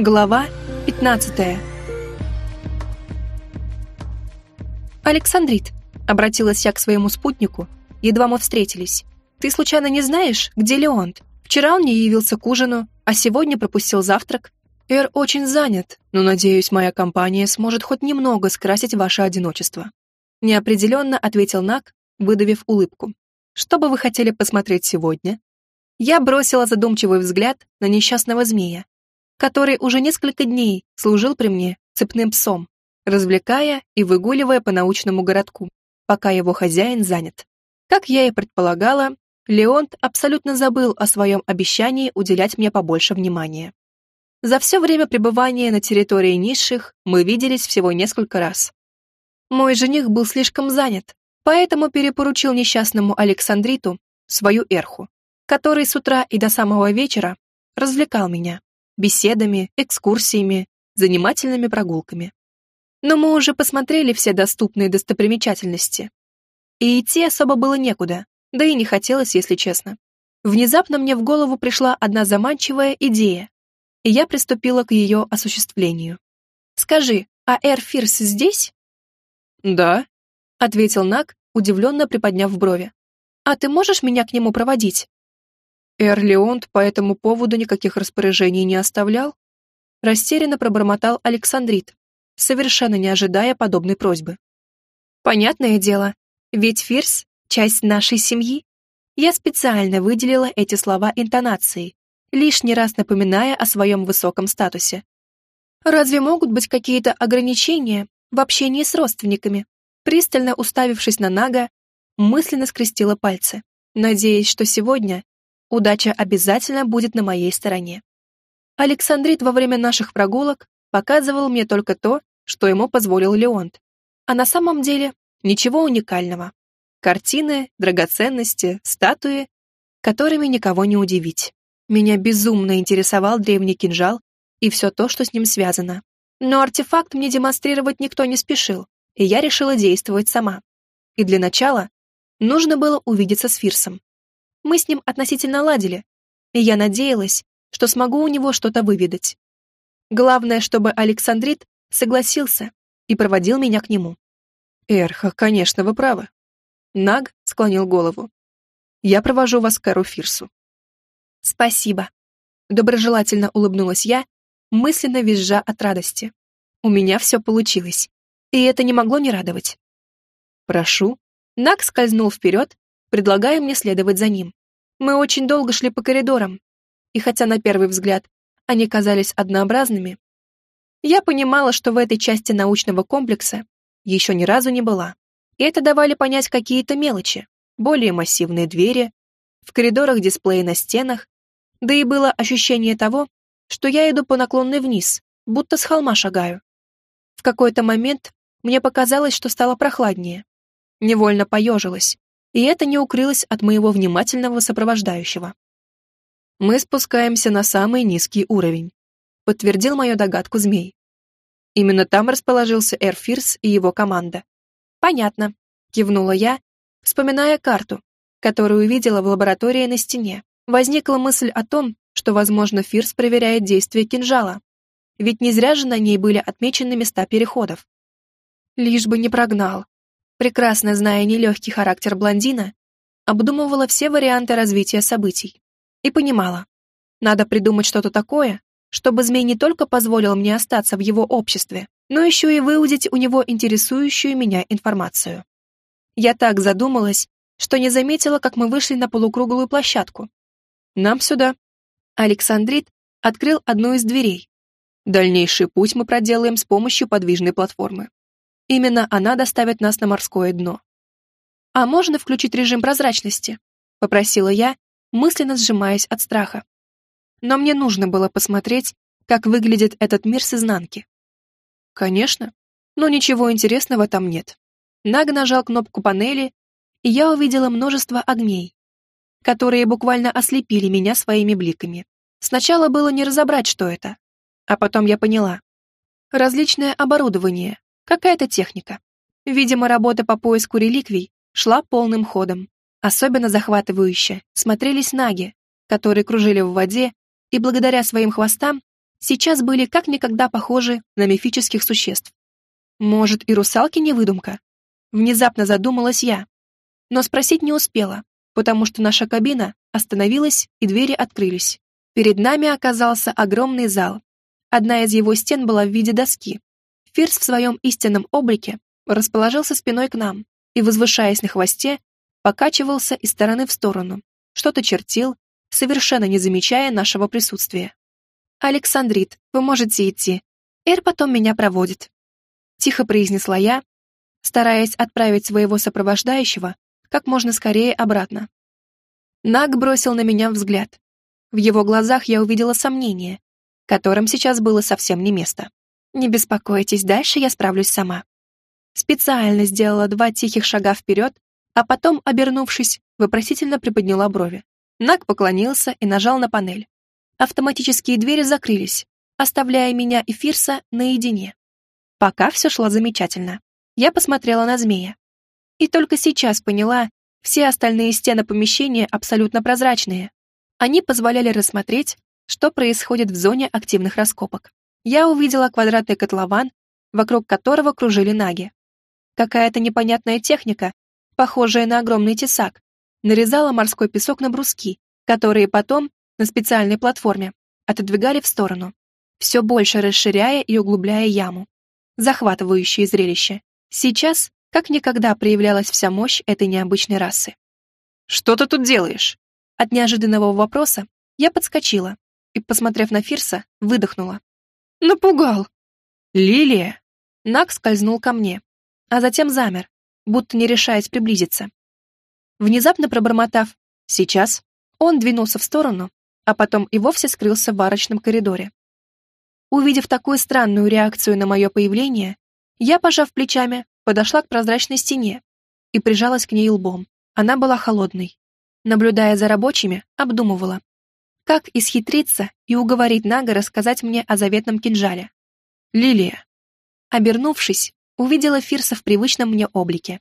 Глава 15 «Александрит», — обратилась я к своему спутнику, едва мы встретились. «Ты случайно не знаешь, где Леонт? Вчера он не явился к ужину, а сегодня пропустил завтрак. Эр очень занят, но, надеюсь, моя компания сможет хоть немного скрасить ваше одиночество». Неопределенно ответил Нак, выдавив улыбку. «Что бы вы хотели посмотреть сегодня?» Я бросила задумчивый взгляд на несчастного змея, который уже несколько дней служил при мне цепным псом, развлекая и выгуливая по научному городку, пока его хозяин занят. Как я и предполагала, Леонт абсолютно забыл о своем обещании уделять мне побольше внимания. За все время пребывания на территории низших мы виделись всего несколько раз. Мой жених был слишком занят, поэтому перепоручил несчастному Александриту свою эрху, который с утра и до самого вечера развлекал меня беседами, экскурсиями, занимательными прогулками. Но мы уже посмотрели все доступные достопримечательности. И идти особо было некуда, да и не хотелось, если честно. Внезапно мне в голову пришла одна заманчивая идея, и я приступила к ее осуществлению. «Скажи, а Эр Фирс здесь?» «Да», — ответил Нак, удивленно приподняв брови. «А ты можешь меня к нему проводить?» Эрлеонт по этому поводу никаких распоряжений не оставлял? Растерянно пробормотал Александрит, совершенно не ожидая подобной просьбы. Понятное дело, ведь Фирс — часть нашей семьи. Я специально выделила эти слова интонацией, лишний раз напоминая о своем высоком статусе. Разве могут быть какие-то ограничения в общении с родственниками? Пристально уставившись на Нага, мысленно скрестила пальцы, надеясь, что сегодня удача обязательно будет на моей стороне. Александрит во время наших прогулок показывал мне только то, что ему позволил Леонт. А на самом деле ничего уникального. Картины, драгоценности, статуи, которыми никого не удивить. Меня безумно интересовал древний кинжал и все то, что с ним связано. Но артефакт мне демонстрировать никто не спешил, и я решила действовать сама. И для начала нужно было увидеться с Фирсом. Мы с ним относительно ладили, и я надеялась, что смогу у него что-то выведать. Главное, чтобы Александрит согласился и проводил меня к нему. «Эрха, конечно, вы правы». Наг склонил голову. «Я провожу вас к Эру Фирсу». «Спасибо». Доброжелательно улыбнулась я, мысленно визжа от радости. У меня все получилось, и это не могло не радовать. «Прошу». Наг скользнул вперед, предлагая мне следовать за ним. Мы очень долго шли по коридорам, и хотя на первый взгляд они казались однообразными, я понимала, что в этой части научного комплекса еще ни разу не была. И это давали понять какие-то мелочи, более массивные двери, в коридорах дисплеи на стенах, да и было ощущение того, что я иду по наклонной вниз, будто с холма шагаю. В какой-то момент мне показалось, что стало прохладнее. Невольно поежилась, и это не укрылось от моего внимательного сопровождающего. «Мы спускаемся на самый низкий уровень», — подтвердил мою догадку змей. Именно там расположился Эрфирс и его команда. «Понятно», — кивнула я, вспоминая карту, которую увидела в лаборатории на стене. Возникла мысль о том, что, возможно, Фирс проверяет действие кинжала, ведь не зря же на ней были отмечены места переходов. Лишь бы не прогнал, прекрасно зная нелегкий характер блондина, обдумывала все варианты развития событий и понимала, надо придумать что-то такое, чтобы змей не только позволил мне остаться в его обществе, но еще и выудить у него интересующую меня информацию. Я так задумалась, что не заметила, как мы вышли на полукруглую площадку. Нам сюда. Александрит открыл одну из дверей. Дальнейший путь мы проделаем с помощью подвижной платформы. Именно она доставит нас на морское дно. «А можно включить режим прозрачности?» — попросила я, мысленно сжимаясь от страха. Но мне нужно было посмотреть, как выглядит этот мир с изнанки. Конечно, но ничего интересного там нет. Наг нажал кнопку панели, и я увидела множество огней, которые буквально ослепили меня своими бликами. Сначала было не разобрать, что это, а потом я поняла. Различное оборудование, Какая-то техника. Видимо, работа по поиску реликвий шла полным ходом. Особенно захватывающе смотрелись наги, которые кружили в воде и благодаря своим хвостам сейчас были как никогда похожи на мифических существ. Может, и русалки не выдумка? Внезапно задумалась я, но спросить не успела, потому что наша кабина остановилась и двери открылись. Перед нами оказался огромный зал. Одна из его стен была в виде доски. Фирс в своем истинном облике расположился спиной к нам и, возвышаясь на хвосте, покачивался из стороны в сторону, что-то чертил, совершенно не замечая нашего присутствия. «Александрит, вы можете идти. Эр потом меня проводит», — тихо произнесла я, стараясь отправить своего сопровождающего как можно скорее обратно. Наг бросил на меня взгляд. В его глазах я увидела сомнение, которым сейчас было совсем не место. «Не беспокойтесь, дальше я справлюсь сама». Специально сделала два тихих шага вперед, а потом, обернувшись, вопросительно приподняла брови. Наг поклонился и нажал на панель. Автоматические двери закрылись, оставляя меня и Фирса наедине. Пока все шло замечательно. Я посмотрела на змея. И только сейчас поняла, все остальные стены помещения абсолютно прозрачные. Они позволяли рассмотреть, что происходит в зоне активных раскопок. Я увидела квадратный котлован, вокруг которого кружили наги. Какая-то непонятная техника, похожая на огромный тесак, нарезала морской песок на бруски, которые потом, на специальной платформе, отодвигали в сторону, все больше расширяя и углубляя яму. Захватывающее зрелище. Сейчас как никогда проявлялась вся мощь этой необычной расы. «Что ты тут делаешь?» От неожиданного вопроса я подскочила и, посмотрев на Фирса, выдохнула. «Напугал!» «Лилия!» Нак скользнул ко мне, а затем замер, будто не решаясь приблизиться. Внезапно пробормотав «сейчас», он двинулся в сторону, а потом и вовсе скрылся в варочном коридоре. Увидев такую странную реакцию на мое появление, я, пожав плечами, подошла к прозрачной стене и прижалась к ней лбом. Она была холодной. Наблюдая за рабочими, обдумывала, как исхитриться и уговорить Нага рассказать мне о заветном кинжале. Лилия. Обернувшись, увидела Фирса в привычном мне облике.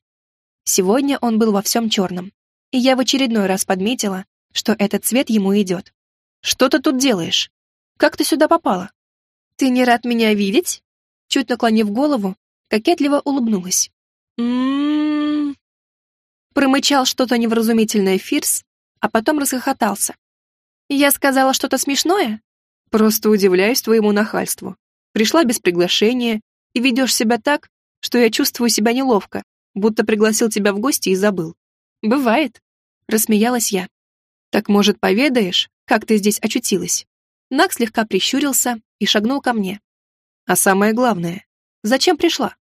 Сегодня он был во всем черном, и я в очередной раз подметила, что этот цвет ему идет. «Что ты тут делаешь? Как ты сюда попала?» «Ты не рад меня видеть?» Чуть наклонив голову, кокетливо улыбнулась. «М-м-м...» Промычал что-то невразумительное Фирс, а потом расхохотался. «Я сказала что-то смешное?» «Просто удивляюсь твоему нахальству. Пришла без приглашения и ведешь себя так, что я чувствую себя неловко, будто пригласил тебя в гости и забыл. Бывает, рассмеялась я. Так, может, поведаешь, как ты здесь очутилась? Нак слегка прищурился и шагнул ко мне. А самое главное, зачем пришла?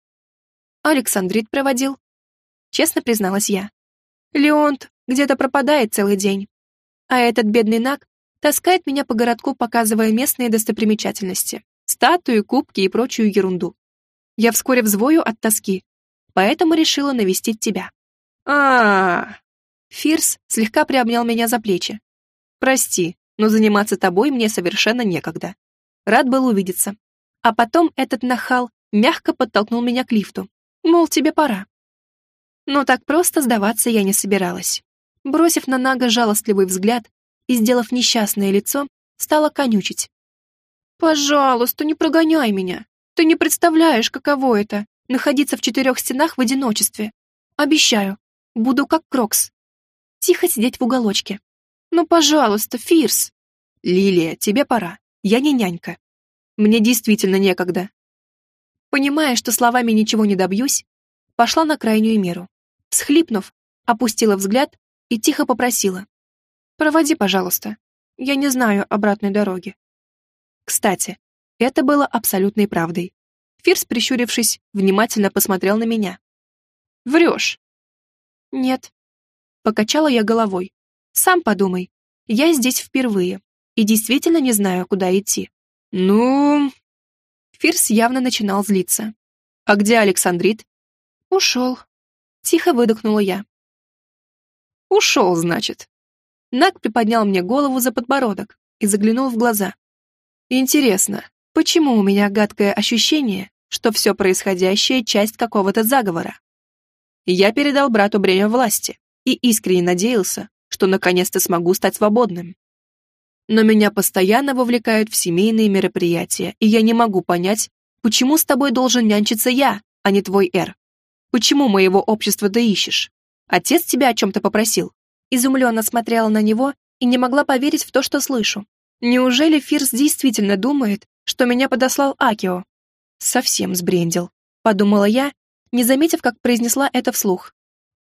Александрит проводил. Честно призналась я. Леонт где-то пропадает целый день. А этот бедный Нак таскает меня по городку, показывая местные достопримечательности, статуи, кубки и прочую ерунду. Я вскоре взвою от тоски, поэтому решила навестить тебя. а, -а, -а. Фирс слегка приобнял меня за плечи. «Прости, но заниматься тобой мне совершенно некогда. Рад был увидеться». А потом этот нахал мягко подтолкнул меня к лифту. Мол, тебе пора. Но так просто сдаваться я не собиралась. Бросив на Нага жалостливый взгляд и сделав несчастное лицо, стала конючить. «Пожалуйста, не прогоняй меня. Ты не представляешь, каково это — находиться в четырех стенах в одиночестве. Обещаю, буду как Крокс. Тихо сидеть в уголочке. Ну, пожалуйста, Фирс!» «Лилия, тебе пора. Я не нянька. Мне действительно некогда». Понимая, что словами ничего не добьюсь, пошла на крайнюю меру. Всхлипнув, опустила взгляд и тихо попросила. «Проводи, пожалуйста. Я не знаю обратной дороги». Кстати, это было абсолютной правдой. Фирс, прищурившись, внимательно посмотрел на меня. «Врешь?» «Нет». Покачала я головой. «Сам подумай. Я здесь впервые и действительно не знаю, куда идти». «Ну...» Фирс явно начинал злиться. «А где Александрит?» «Ушел». Тихо выдохнула я. «Ушел, значит». Наг приподнял мне голову за подбородок и заглянул в глаза. «Интересно, почему у меня гадкое ощущение, что все происходящее — часть какого-то заговора?» Я передал брату бремя власти и искренне надеялся, что наконец-то смогу стать свободным. но меня постоянно вовлекают в семейные мероприятия, и я не могу понять, почему с тобой должен нянчиться я, а не твой Эр. Почему моего общества ты ищешь? Отец тебя о чем-то попросил?» Изумленно смотрела на него и не могла поверить в то, что слышу. Неужели Фирс действительно думает, что меня подослал Акио? Совсем сбрендил, подумала я, не заметив, как произнесла это вслух.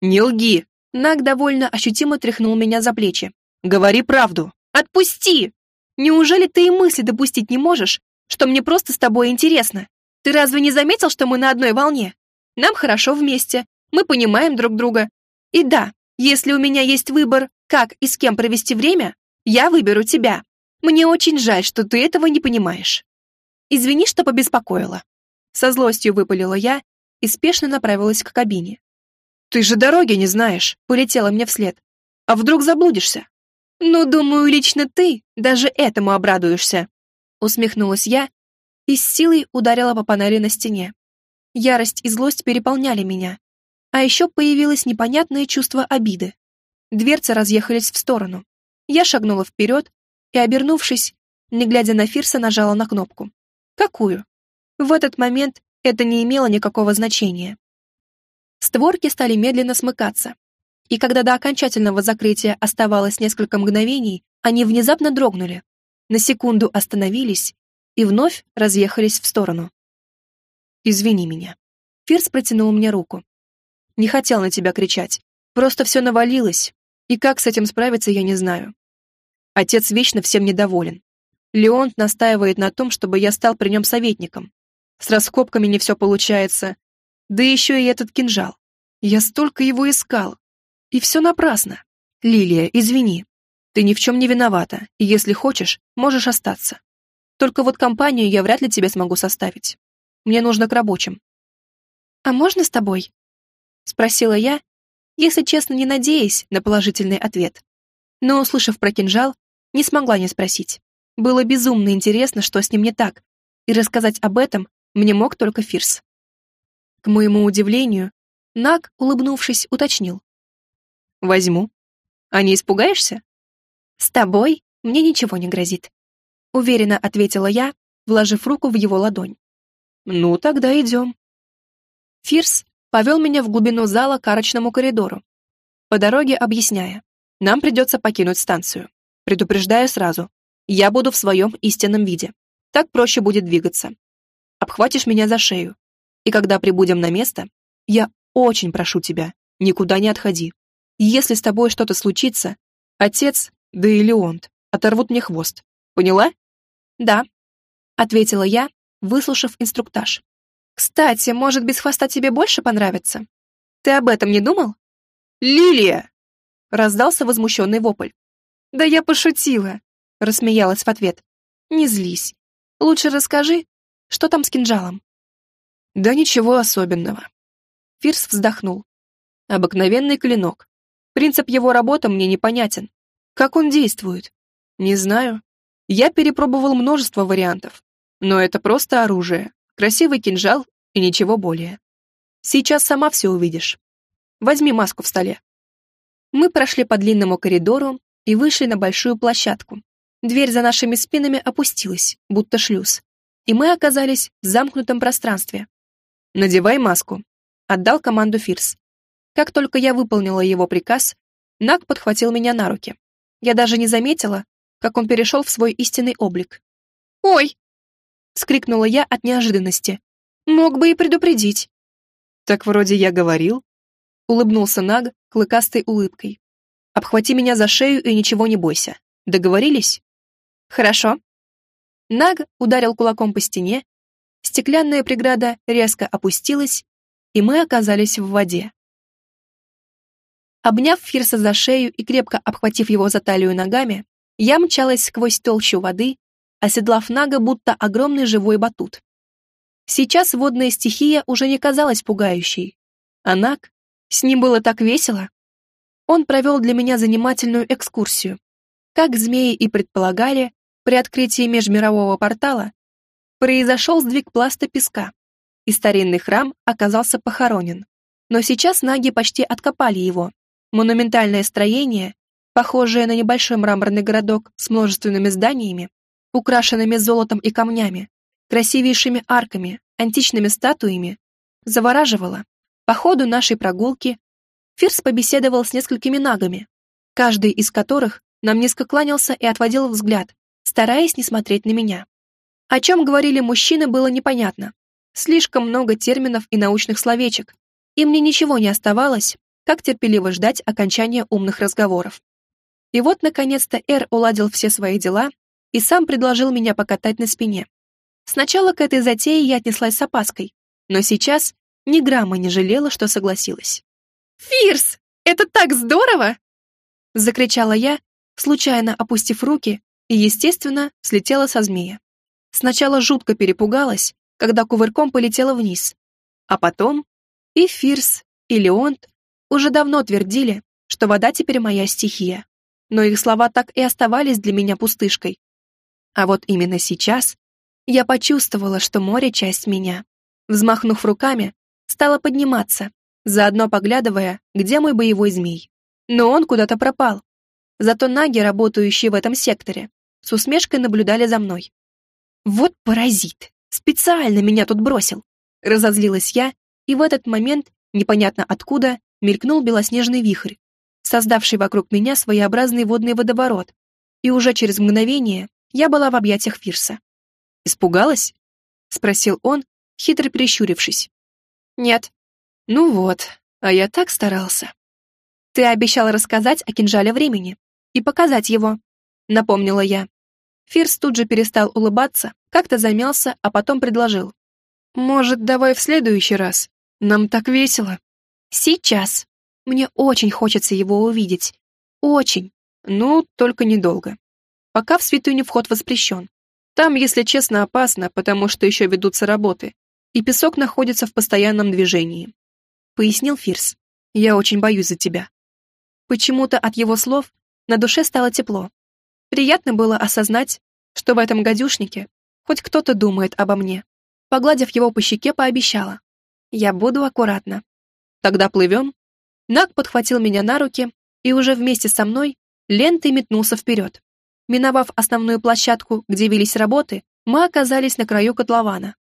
«Не лги!» Наг довольно ощутимо тряхнул меня за плечи. «Говори правду!» «Отпусти! Неужели ты и мысли допустить не можешь, что мне просто с тобой интересно? Ты разве не заметил, что мы на одной волне? Нам хорошо вместе, мы понимаем друг друга. И да, если у меня есть выбор, как и с кем провести время, я выберу тебя. Мне очень жаль, что ты этого не понимаешь. Извини, что побеспокоила. Со злостью выпалила я и спешно направилась к кабине. Ты же дороги не знаешь, полетела мне вслед. А вдруг заблудишься? Ну, думаю, лично ты даже этому обрадуешься. Усмехнулась я и с силой ударила по панели на стене. Ярость и злость переполняли меня. А еще появилось непонятное чувство обиды. Дверцы разъехались в сторону. Я шагнула вперед и, обернувшись, не глядя на Фирса, нажала на кнопку. Какую? В этот момент это не имело никакого значения. Створки стали медленно смыкаться, и когда до окончательного закрытия оставалось несколько мгновений, они внезапно дрогнули, на секунду остановились и вновь разъехались в сторону. «Извини меня». Фирс протянул мне руку. «Не хотел на тебя кричать. Просто все навалилось, и как с этим справиться, я не знаю. Отец вечно всем недоволен. Леонт настаивает на том, чтобы я стал при нем советником. С раскопками не все получается. Да еще и этот кинжал. Я столько его искал. И все напрасно. Лилия, извини. Ты ни в чем не виновата, и если хочешь, можешь остаться. Только вот компанию я вряд ли тебе смогу составить. Мне нужно к рабочим». «А можно с тобой?» — спросила я, если честно, не надеясь на положительный ответ. Но, услышав про кинжал, не смогла не спросить. Было безумно интересно, что с ним не так, и рассказать об этом мне мог только Фирс. К моему удивлению, Наг, улыбнувшись, уточнил. «Возьму. А не испугаешься?» «С тобой мне ничего не грозит», — уверенно ответила я, вложив руку в его ладонь. «Ну, тогда идем». Фирс повел меня в глубину зала к арочному коридору, по дороге объясняя, нам придется покинуть станцию. Предупреждаю сразу, я буду в своем истинном виде. Так проще будет двигаться. Обхватишь меня за шею. И когда прибудем на место, я очень прошу тебя, никуда не отходи. Если с тобой что-то случится, отец, да и Леонт, оторвут мне хвост. Поняла? Да, ответила я, выслушав инструктаж. «Кстати, может, без хвоста тебе больше понравится? Ты об этом не думал?» «Лилия!» — раздался возмущенный вопль. «Да я пошутила!» — рассмеялась в ответ. «Не злись. Лучше расскажи, что там с кинжалом?» «Да ничего особенного». Фирс вздохнул. «Обыкновенный клинок. Принцип его работы мне непонятен. Как он действует? Не знаю. Я перепробовал множество вариантов, но это просто оружие, красивый кинжал и ничего более. Сейчас сама все увидишь. Возьми маску в столе. Мы прошли по длинному коридору и вышли на большую площадку. Дверь за нашими спинами опустилась, будто шлюз, и мы оказались в замкнутом пространстве. «Надевай маску», — отдал команду Фирс. Как только я выполнила его приказ, Нак подхватил меня на руки. Я даже не заметила, как он перешел в свой истинный облик. «Ой!» — вскрикнула я от неожиданности. «Мог бы и предупредить». «Так вроде я говорил», — улыбнулся Наг клыкастой улыбкой. «Обхвати меня за шею и ничего не бойся. Договорились?» «Хорошо». Наг ударил кулаком по стене, стеклянная преграда резко опустилась, и мы оказались в воде. Обняв Фирса за шею и крепко обхватив его за талию ногами, я мчалась сквозь толщу воды, оседлав Нага будто огромный живой батут. Сейчас водная стихия уже не казалась пугающей. А Наг, с ним было так весело. Он провел для меня занимательную экскурсию. Как змеи и предполагали, при открытии межмирового портала произошел сдвиг пласта песка, и старинный храм оказался похоронен. Но сейчас наги почти откопали его. Монументальное строение похожее на небольшой мраморный городок с множественными зданиями, украшенными золотом и камнями, красивейшими арками, античными статуями, завораживало. По ходу нашей прогулки Фирс побеседовал с несколькими нагами, каждый из которых нам низко кланялся и отводил взгляд, стараясь не смотреть на меня. О чем говорили мужчины, было непонятно. Слишком много терминов и научных словечек, и мне ничего не оставалось, как терпеливо ждать окончания умных разговоров. И вот, наконец-то, Эр уладил все свои дела и сам предложил меня покатать на спине. Сначала к этой затее я отнеслась с опаской, но сейчас ни грамма не жалела, что согласилась. «Фирс, это так здорово!» Закричала я, случайно опустив руки, и, естественно, слетела со змея. Сначала жутко перепугалась, когда кувырком полетела вниз, а потом и Фирс, и Леонт уже давно твердили, что вода теперь моя стихия, но их слова так и оставались для меня пустышкой. А вот именно сейчас я почувствовала, что море — часть меня. Взмахнув руками, стала подниматься, заодно поглядывая, где мой боевой змей. Но он куда-то пропал. Зато наги, работающие в этом секторе, с усмешкой наблюдали за мной. «Вот паразит! Специально меня тут бросил!» Разозлилась я, и в этот момент, непонятно откуда, мелькнул белоснежный вихрь, создавший вокруг меня своеобразный водный водоворот, и уже через мгновение я была в объятиях Фирса. «Испугалась?» — спросил он, хитро прищурившись. «Нет». «Ну вот, а я так старался». «Ты обещал рассказать о кинжале времени и показать его», — напомнила я. Фирс тут же перестал улыбаться, как-то замялся, а потом предложил. «Может, давай в следующий раз? Нам так весело». «Сейчас. Мне очень хочется его увидеть. Очень. Ну, только недолго. Пока в святыню вход воспрещен. Там, если честно, опасно, потому что еще ведутся работы, и песок находится в постоянном движении», — пояснил Фирс. «Я очень боюсь за тебя». Почему-то от его слов на душе стало тепло. Приятно было осознать, что в этом гадюшнике хоть кто-то думает обо мне. Погладив его по щеке, пообещала. «Я буду аккуратна». «Тогда плывем?» Наг подхватил меня на руки и уже вместе со мной лентой метнулся вперед. Миновав основную площадку, где велись работы, мы оказались на краю котлована.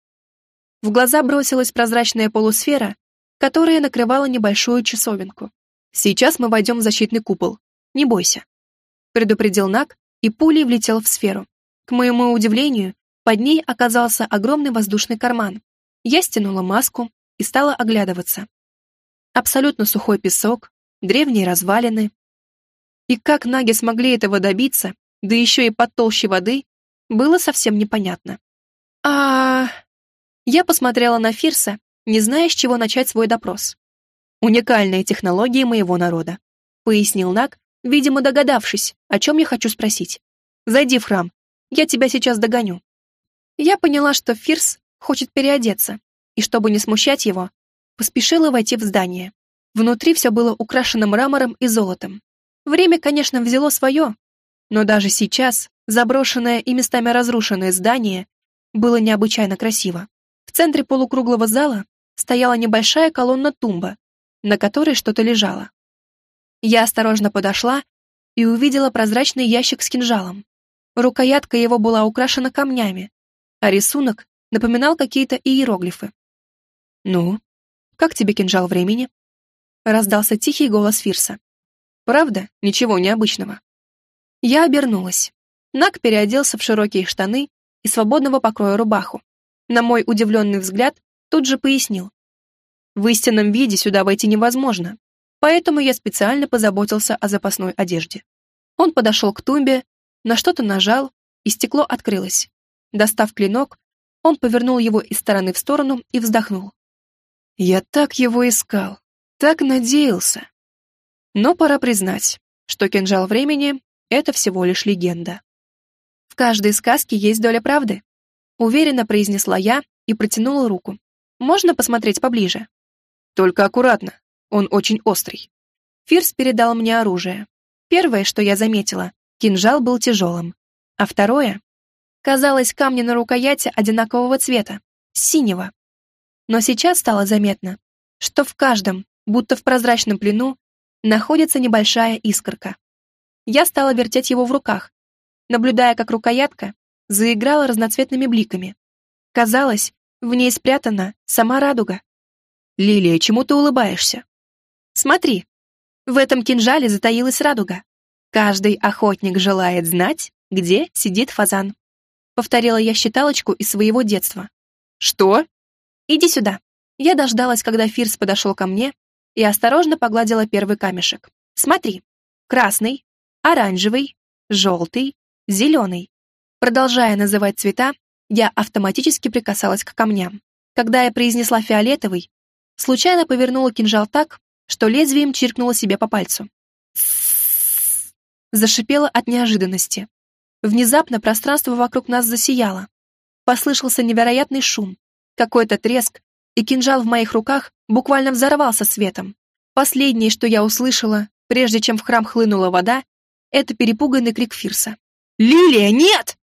В глаза бросилась прозрачная полусфера, которая накрывала небольшую часовенку. «Сейчас мы войдем в защитный купол. Не бойся», — предупредил Нак, и пулей влетел в сферу. К моему удивлению, под ней оказался огромный воздушный карман. Я стянула маску и стала оглядываться. Абсолютно сухой песок, древние развалины. И как наги смогли этого добиться, да еще и под толще воды, было совсем непонятно. А... Я посмотрела на Фирса, не зная, с чего начать свой допрос. «Уникальные технологии моего народа», — пояснил Наг, видимо, догадавшись, о чем я хочу спросить. «Зайди в храм, я тебя сейчас догоню». Я поняла, что Фирс хочет переодеться, и чтобы не смущать его, поспешила войти в здание. Внутри все было украшено мрамором и золотом. Время, конечно, взяло свое, но даже сейчас заброшенное и местами разрушенное здание было необычайно красиво. В центре полукруглого зала стояла небольшая колонна-тумба, на которой что-то лежало. Я осторожно подошла и увидела прозрачный ящик с кинжалом. Рукоятка его была украшена камнями, а рисунок напоминал какие-то иероглифы. «Ну, как тебе кинжал времени?» Раздался тихий голос Фирса. «Правда? Ничего необычного». Я обернулась. Нак переоделся в широкие штаны и свободного покроя рубаху. На мой удивленный взгляд, тут же пояснил. В истинном виде сюда войти невозможно, поэтому я специально позаботился о запасной одежде. Он подошел к тумбе, на что-то нажал, и стекло открылось. Достав клинок, он повернул его из стороны в сторону и вздохнул. Я так его искал, так надеялся. Но пора признать, что кинжал времени это всего лишь легенда. В каждой сказке есть доля правды, уверенно произнесла я и протянула руку. Можно посмотреть поближе? Только аккуратно, он очень острый. Фирс передал мне оружие. Первое, что я заметила, кинжал был тяжелым, а второе, казалось, камни на рукояти одинакового цвета, синего. Но сейчас стало заметно, что в каждом, будто в прозрачном плену, находится небольшая искорка. Я стала вертеть его в руках, наблюдая, как рукоятка заиграла разноцветными бликами. Казалось, в ней спрятана сама радуга. «Лилия, чему ты улыбаешься?» «Смотри, в этом кинжале затаилась радуга. Каждый охотник желает знать, где сидит фазан». Повторила я считалочку из своего детства. «Что?» «Иди сюда». Я дождалась, когда Фирс подошел ко мне и осторожно погладила первый камешек. «Смотри. Красный, оранжевый, желтый, зеленый. Продолжая называть цвета, я автоматически прикасалась к камням. Когда я произнесла фиолетовый, случайно повернула кинжал так, что лезвием чиркнула себе по пальцу. Зашипела от неожиданности. Внезапно пространство вокруг нас засияло. Послышался невероятный шум, какой-то треск, и кинжал в моих руках буквально взорвался светом. Последнее, что я услышала, прежде чем в храм хлынула вода, это перепуганный крик Фирса. «Лилия, нет!»